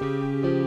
Música